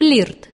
Флирт.